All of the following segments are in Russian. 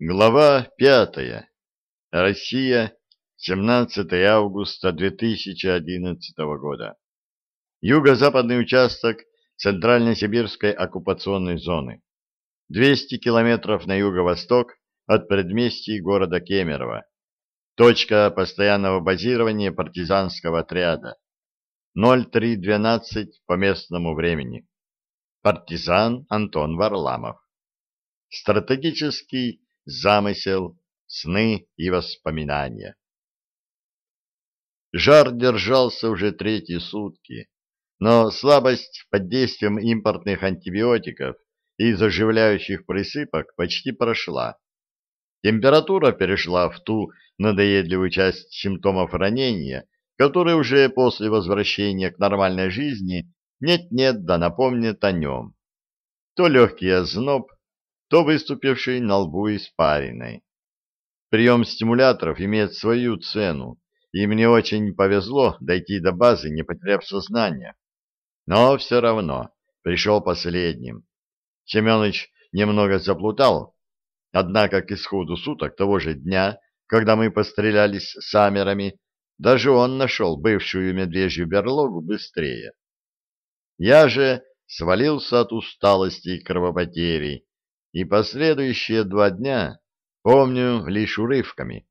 Глава пятая. Россия. 17 августа 2011 года. Юго-западный участок Центрально-Сибирской оккупационной зоны. 200 километров на юго-восток от предместий города Кемерово. Точка постоянного базирования партизанского отряда. 0312 по местному времени. Партизан Антон Варламов. Стратегический замысел, сны и воспоминания. Жар держался уже третьи сутки, но слабость под действием импортных антибиотиков и заживляющих присыпок почти прошла. Температура перешла в ту надоедливую часть симптомов ранения, которые уже после возвращения к нормальной жизни нет-нет да напомнят о нем. То легкий озноб, то выступивший на лбу испариной. Прием стимуляторов имеет свою цену, и мне очень повезло дойти до базы, не потеряв сознание. Но все равно пришел последним. Семенович немного заплутал, однако к исходу суток того же дня, когда мы пострелялись с амерами, даже он нашел бывшую медвежью берлогу быстрее. Я же свалился от усталости и кровопотери, и последующие два дня помню лишь урывками.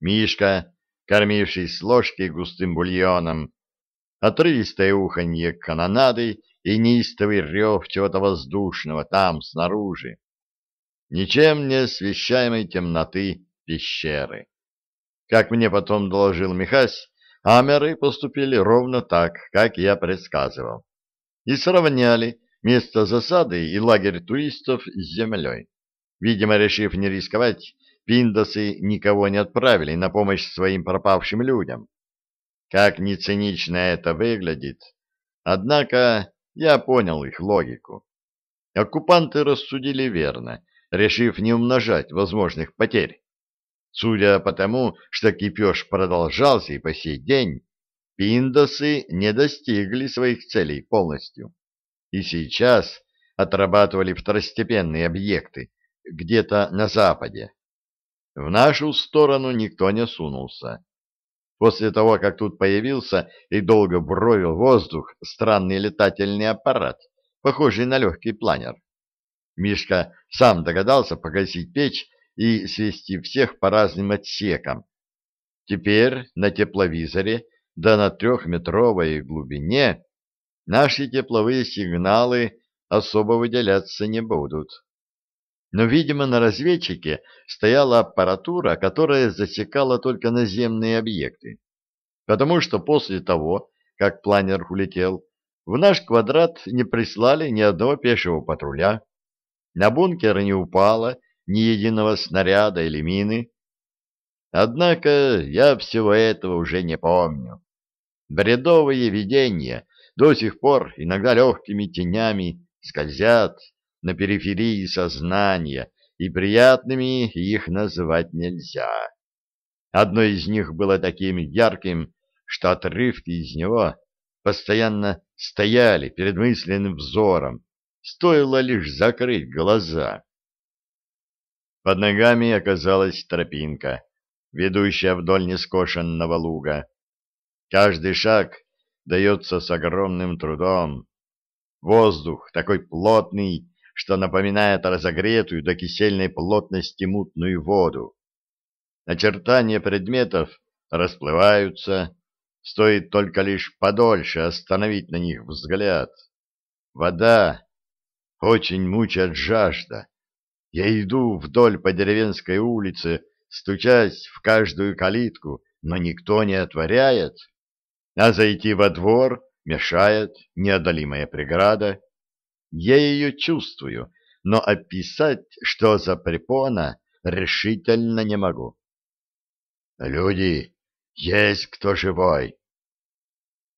Мишка, кормивший с ложки густым бульоном, отрывистое уханье канонады и неистовый рев чего-то воздушного там, снаружи. Ничем не освещаемой темноты пещеры. Как мне потом доложил Михась, амеры поступили ровно так, как я предсказывал, и сравняли место засады и лагерь туристов с землей. Видимо, решив не рисковать, пиндосы никого не отправили на помощь своим пропавшим людям. Как ни цинично это выглядит, однако я понял их логику. Оккупанты рассудили верно, решив не умножать возможных потерь. Судя по тому, что кипеж продолжался и по сей день, пиндосы не достигли своих целей полностью и сейчас отрабатывали второстепенные объекты где-то на западе. В нашу сторону никто не сунулся. После того, как тут появился и долго бровил воздух странный летательный аппарат, похожий на легкий планер, Мишка сам догадался погасить печь и свести всех по разным отсекам. Теперь на тепловизоре, да на трехметровой глубине, наши тепловые сигналы особо выделяться не будут. Но, видимо, на разведчике стояла аппаратура, которая засекала только наземные объекты, потому что после того, как планер улетел, в наш квадрат не прислали ни одного пешего патруля, на бункер не упало ни единого снаряда или мины. Однако я всего этого уже не помню. Бредовые видения до сих пор иногда легкими тенями скользят на периферии сознания, и приятными их называть нельзя. Одно из них было таким ярким, что отрывки из него постоянно стояли перед мысленным взором, стоило лишь закрыть глаза. Под ногами оказалась тропинка, ведущая вдоль нескошенного луга. Каждый шаг дается с огромным трудом. Воздух такой плотный, что напоминает разогретую до кисельной плотности мутную воду. Очертания предметов расплываются, стоит только лишь подольше остановить на них взгляд. Вода очень мучает жажда. Я иду вдоль по деревенской улице, стучась в каждую калитку, но никто не отворяет а зайти во двор мешает неодолимая преграда. Я ее чувствую, но описать, что за препона, решительно не могу. «Люди, есть кто живой!»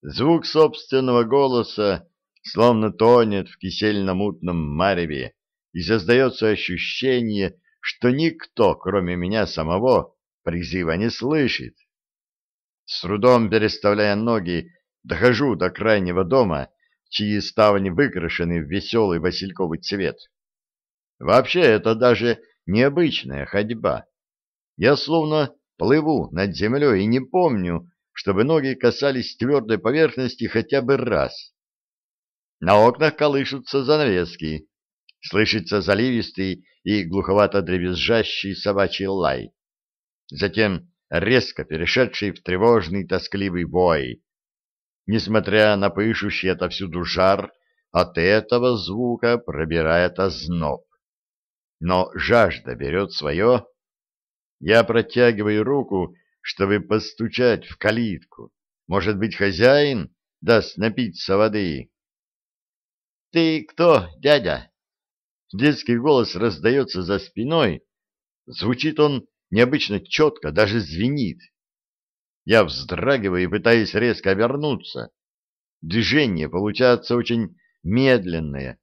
Звук собственного голоса словно тонет в кисельно-мутном мареве, и создается ощущение, что никто, кроме меня самого, призыва не слышит. С трудом переставляя ноги, дохожу до крайнего дома, чьи ставни выкрашены в веселый васильковый цвет. Вообще, это даже необычная ходьба. Я словно плыву над землей и не помню, чтобы ноги касались твердой поверхности хотя бы раз. На окнах колышутся занавески, слышится заливистый и глуховато дребезжащий собачий лай. Затем резко перешедший в тревожный тоскливый бой. Несмотря на пышущий отовсюду жар, от этого звука пробирает озноб. Но жажда берет свое. Я протягиваю руку, чтобы постучать в калитку. Может быть, хозяин даст напиться воды. — Ты кто, дядя? Детский голос раздается за спиной. Звучит он необычно четко, даже звенит. Я вздрагиваю, пытаясь резко обернуться. Движение получается очень медленное,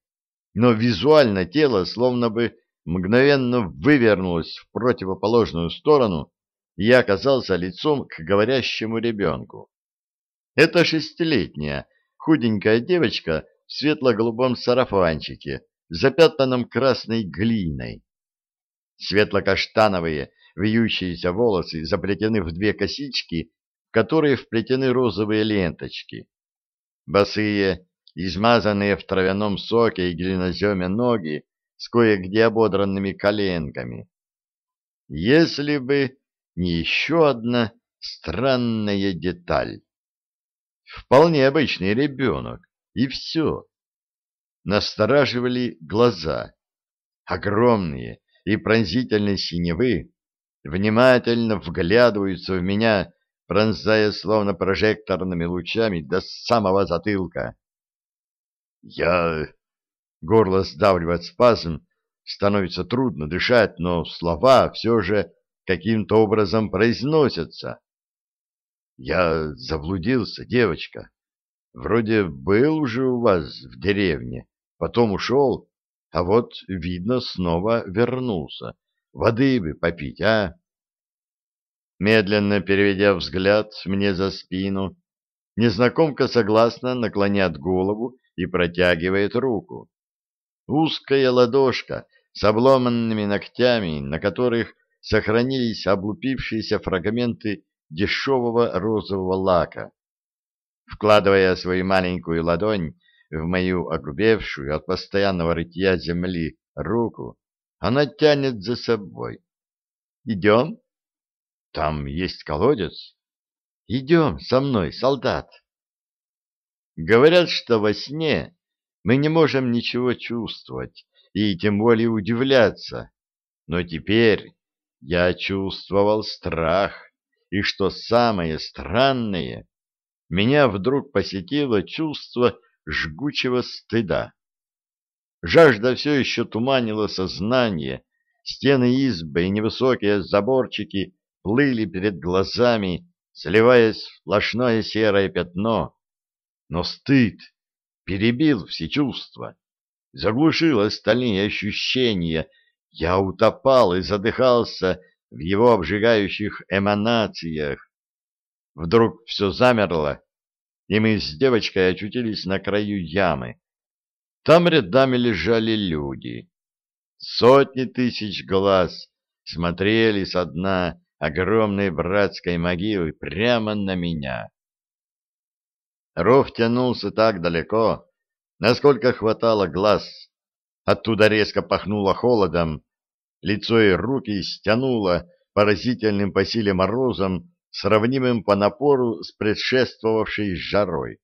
но визуально тело словно бы мгновенно вывернулось в противоположную сторону, и я оказался лицом к говорящему ребенку. Это шестилетняя худенькая девочка в светло-голубом сарафанчике, запятнанном красной глиной. Светло-каштановые вьющиеся волосы заплетены в две косички, в которые вплетены розовые ленточки. Босые, измазанные в травяном соке и глиноземе ноги с кое-где ободранными коленками. Если бы не еще одна странная деталь. Вполне обычный ребенок, и все. Настораживали глаза. Огромные и пронзительные синевы внимательно вглядываются в меня, пронзая словно прожекторными лучами до самого затылка. Я... Горло сдавливает спазм, становится трудно дышать, но слова все же каким-то образом произносятся. Я заблудился, девочка. Вроде был уже у вас в деревне, потом ушел, а вот, видно, снова вернулся. Воды бы попить, а? Медленно переведя взгляд мне за спину, незнакомка согласно наклоняет голову и протягивает руку. Узкая ладошка с обломанными ногтями, на которых сохранились облупившиеся фрагменты дешевого розового лака. Вкладывая свою маленькую ладонь в мою огрубевшую от постоянного рытья земли руку, она тянет за собой. «Идем?» «Там есть колодец?» «Идем со мной, солдат!» Говорят, что во сне мы не можем ничего чувствовать и тем более удивляться. Но теперь я чувствовал страх, и что самое странное, меня вдруг посетило чувство жгучего стыда. Жажда все еще туманила сознание, стены избы и невысокие заборчики плыли перед глазами, сливаясь в сплошное серое пятно, но стыд перебил все чувства, заглушил остальные ощущения. Я утопал и задыхался в его обжигающих эманациях. Вдруг все замерло, и мы с девочкой очутились на краю ямы. Там рядами лежали люди. Сотни тысяч глаз смотрели со дна огромной братской могилы прямо на меня. Ров тянулся так далеко, насколько хватало глаз. Оттуда резко пахнуло холодом, лицо и руки стянуло поразительным по силе морозом, сравнимым по напору с предшествовавшей жарой.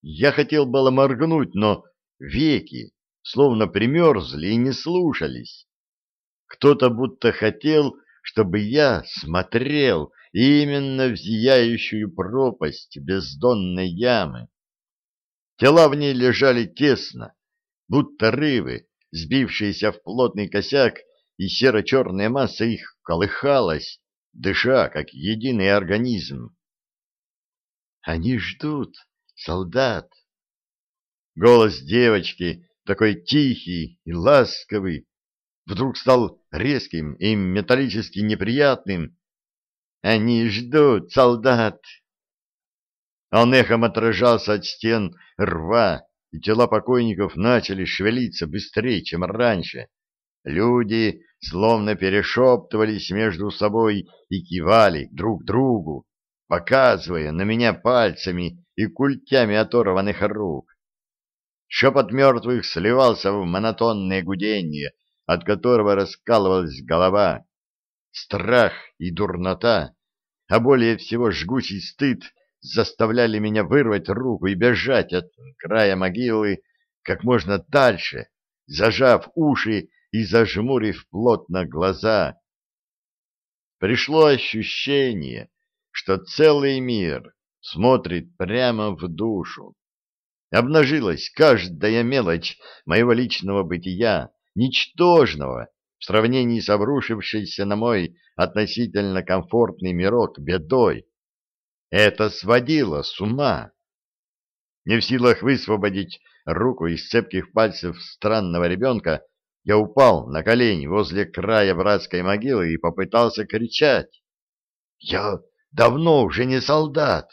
Я хотел было моргнуть, но веки словно примерзли и не слушались. Кто-то будто хотел, чтобы я смотрел именно в зияющую пропасть бездонной ямы. Тела в ней лежали тесно, будто рыбы, сбившиеся в плотный косяк, и серо-черная масса их колыхалась, дыша, как единый организм. «Они ждут, солдат!» Голос девочки, такой тихий и ласковый, вдруг стал резким и металлически неприятным, они ждут, солдат. Он эхом отражался от стен рва, и тела покойников начали шевелиться быстрее, чем раньше. Люди словно перешептывались между собой и кивали друг другу, показывая на меня пальцами и культями оторванных рук. Шепот мертвых сливался в монотонное гудение, от которого раскалывалась голова. Страх и дурнота, а более всего жгучий стыд заставляли меня вырвать руку и бежать от края могилы как можно дальше, зажав уши и зажмурив плотно глаза. Пришло ощущение, что целый мир смотрит прямо в душу. Обнажилась каждая мелочь моего личного бытия, ничтожного в сравнении с обрушившейся на мой относительно комфортный мирок бедой. Это сводило с ума. Не в силах высвободить руку из цепких пальцев странного ребенка, я упал на колени возле края братской могилы и попытался кричать. «Я давно уже не солдат.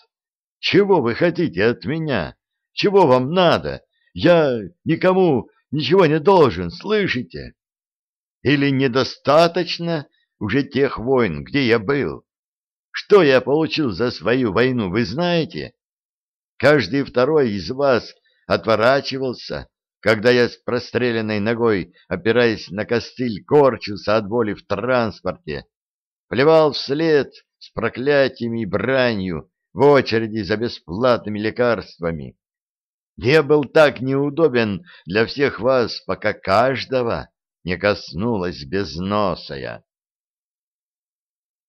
Чего вы хотите от меня? Чего вам надо? Я никому ничего не должен, слышите? Или недостаточно уже тех войн, где я был? Что я получил за свою войну, вы знаете? Каждый второй из вас отворачивался, когда я с простреленной ногой, опираясь на костыль, корчился от боли в транспорте, плевал вслед с проклятиями и бранью в очереди за бесплатными лекарствами. Я был так неудобен для всех вас, пока каждого не коснулась безносая.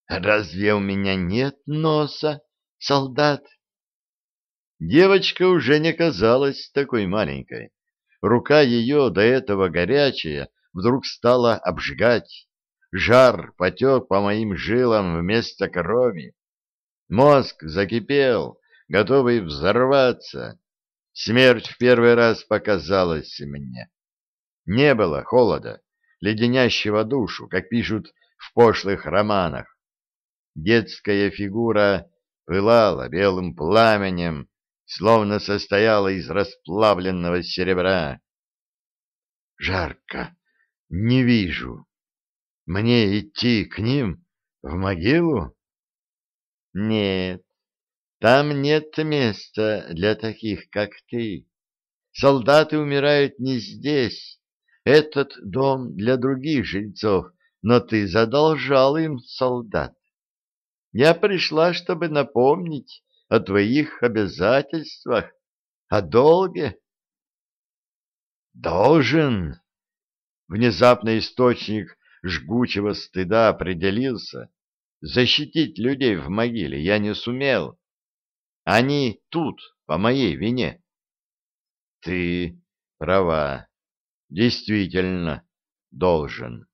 «Разве у меня нет носа, солдат?» Девочка уже не казалась такой маленькой. Рука ее, до этого горячая, вдруг стала обжигать. Жар потек по моим жилам вместо крови. Мозг закипел, готовый взорваться. Смерть в первый раз показалась мне. Не было холода, леденящего душу, как пишут в пошлых романах. Детская фигура пылала белым пламенем, словно состояла из расплавленного серебра. Жарко, не вижу. Мне идти к ним в могилу? Нет, там нет места для таких, как ты. Солдаты умирают не здесь. Этот дом для других жильцов, но ты задолжал им, солдат. Я пришла, чтобы напомнить о твоих обязательствах, о долге. Должен. Внезапно источник жгучего стыда определился. Защитить людей в могиле я не сумел. Они тут, по моей вине. Ты права. Действительно, должен.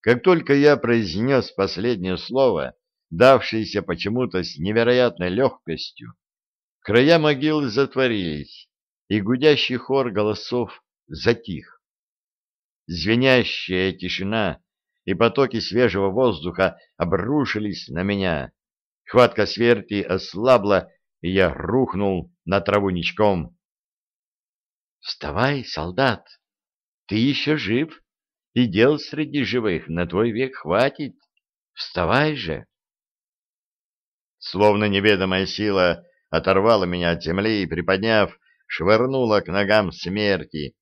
Как только я произнес последнее слово, давшиеся почему-то с невероятной легкостью, края могилы затворились, и гудящий хор голосов затих. Звенящая тишина и потоки свежего воздуха обрушились на меня. Хватка сверти ослабла, и я рухнул на траву ничком. «Вставай, солдат! Ты еще жив, и дел среди живых на твой век хватит. Вставай же!» Словно неведомая сила оторвала меня от земли и, приподняв, швырнула к ногам смерти,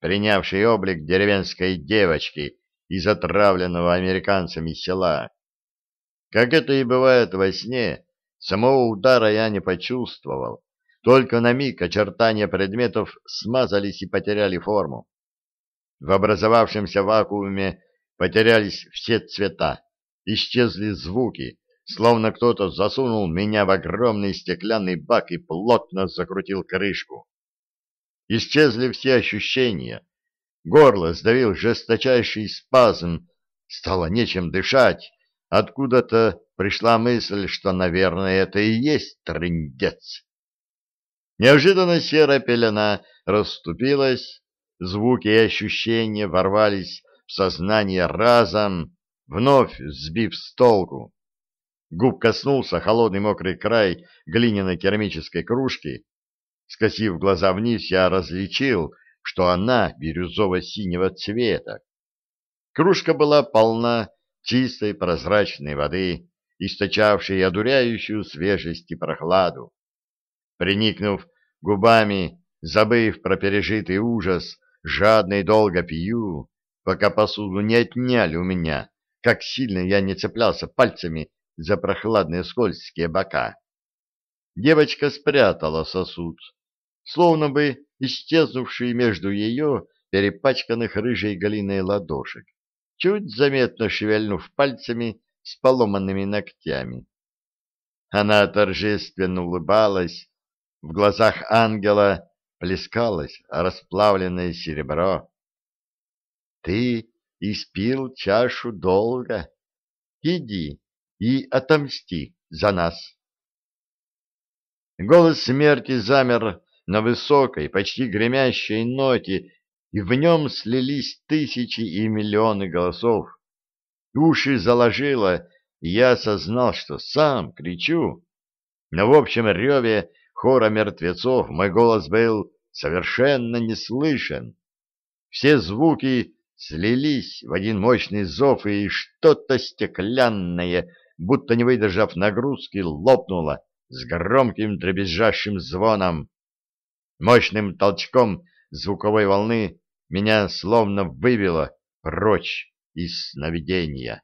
принявшей облик деревенской девочки из отравленного американцами села. Как это и бывает во сне, самого удара я не почувствовал, только на миг очертания предметов смазались и потеряли форму. В образовавшемся вакууме потерялись все цвета, исчезли звуки, словно кто-то засунул меня в огромный стеклянный бак и плотно закрутил крышку. Исчезли все ощущения. Горло сдавил жесточайший спазм, стало нечем дышать. Откуда-то пришла мысль, что, наверное, это и есть трындец. Неожиданно серая пелена расступилась, звуки и ощущения ворвались в сознание разом, вновь сбив с толку. Губ коснулся холодный мокрый край глиняной керамической кружки. Скосив глаза вниз, я различил, что она бирюзово-синего цвета. Кружка была полна чистой прозрачной воды, источавшей одуряющую свежесть и прохладу. Приникнув губами, забыв про пережитый ужас, жадно и долго пью, пока посуду не отняли у меня, как сильно я не цеплялся пальцами за прохладные скользкие бока. Девочка спрятала сосуд, словно бы исчезнувший между ее перепачканных рыжей галиной ладошек, чуть заметно шевельнув пальцами с поломанными ногтями. Она торжественно улыбалась, в глазах ангела плескалось расплавленное серебро. Ты испил чашу долго. Иди и отомсти за нас. Голос смерти замер на высокой, почти гремящей ноте, и в нем слились тысячи и миллионы голосов. Уши заложило, и я осознал, что сам кричу. Но в общем реве хора мертвецов мой голос был совершенно не слышен. Все звуки слились в один мощный зов, и что-то стеклянное, будто не выдержав нагрузки, лопнуло с громким дребезжащим звоном. Мощным толчком звуковой волны меня словно выбило прочь из сновидения.